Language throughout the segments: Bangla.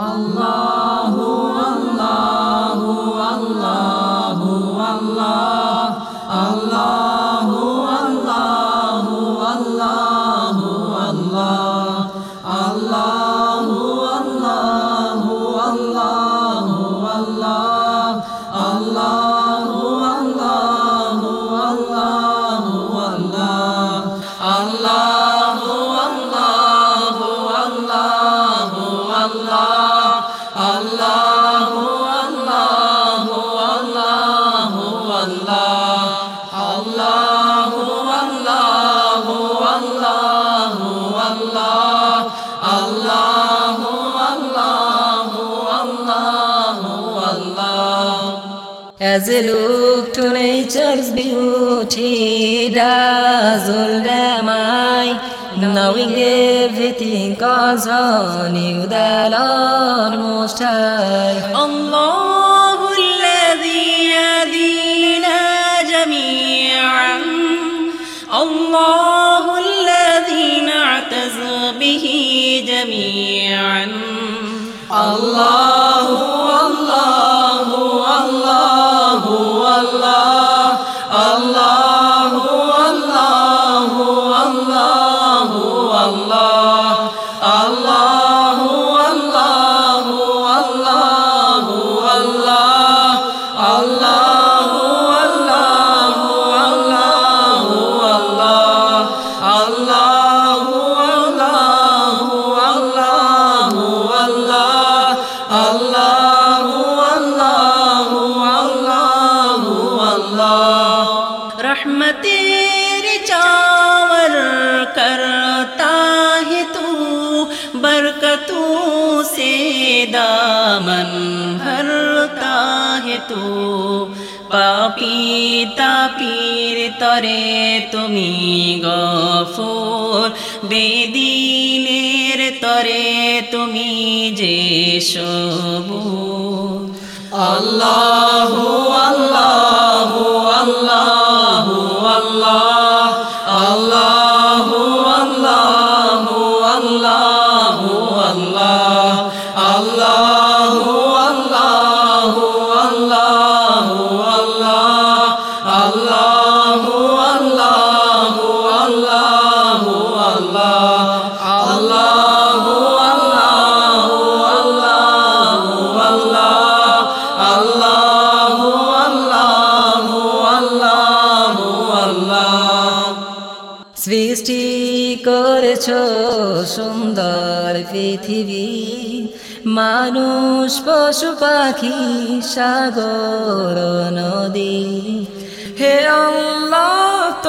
Allahu, Allahu, Allah. As a look to nature's beauty, dazzled am I, knowing everything goes on you, the Lord Most High. الله الذي يهدينا جميعا الله الذي نعتز به جميعا الله الله تیری چاور کرتا ہے تو برکتوں سے دامن بھر তো। পাপি তাপির তরে তুমি গফুর। বেদিনের তরে তুমি যে সবু আল্লাহ সৃষ্টি করেছ সুন্দর পৃথিবী। মানুষ, পশু, পাখি, সাগর, নদী। হে আল্লাহ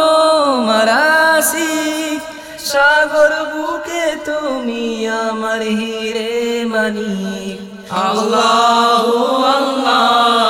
সাগর বুকে তুমি আমার হিরে মানি। আল্লাহ আল্লাহ।